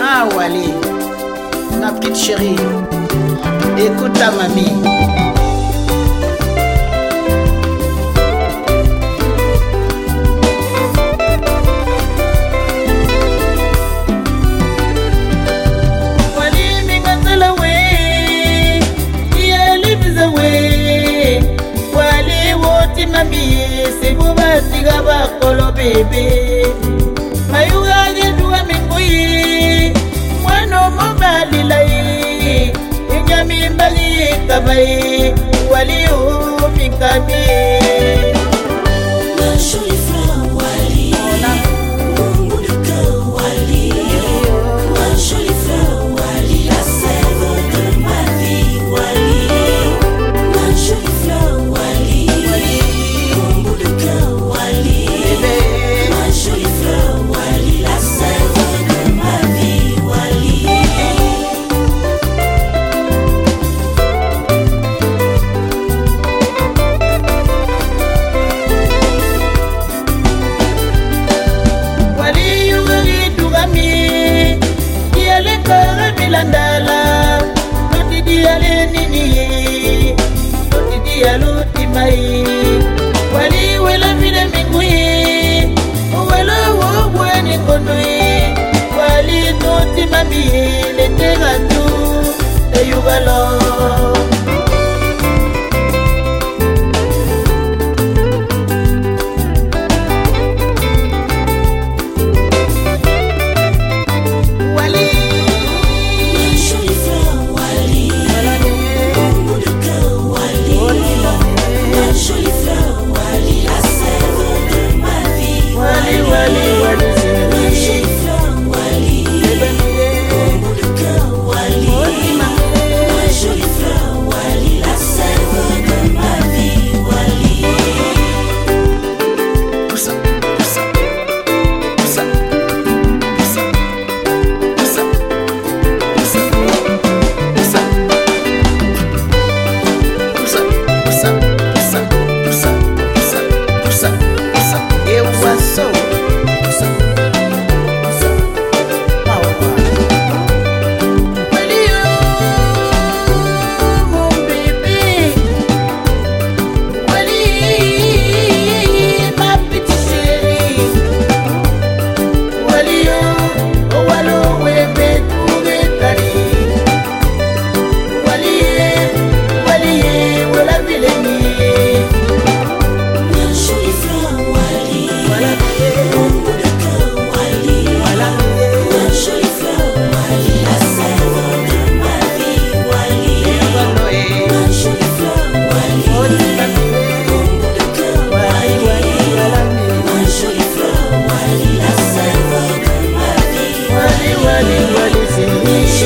Ah Wally, ma petite chérie, écoute ta mamie. ngambi ye sebu basiga bakolo bebe mayuga geduwa minguyi mwana mobalila ye enyami mbali ekaba ye waliyo mikami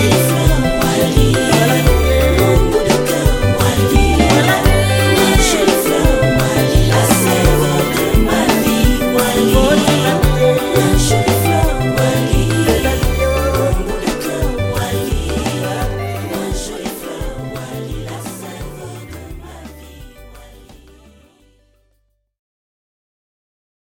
She's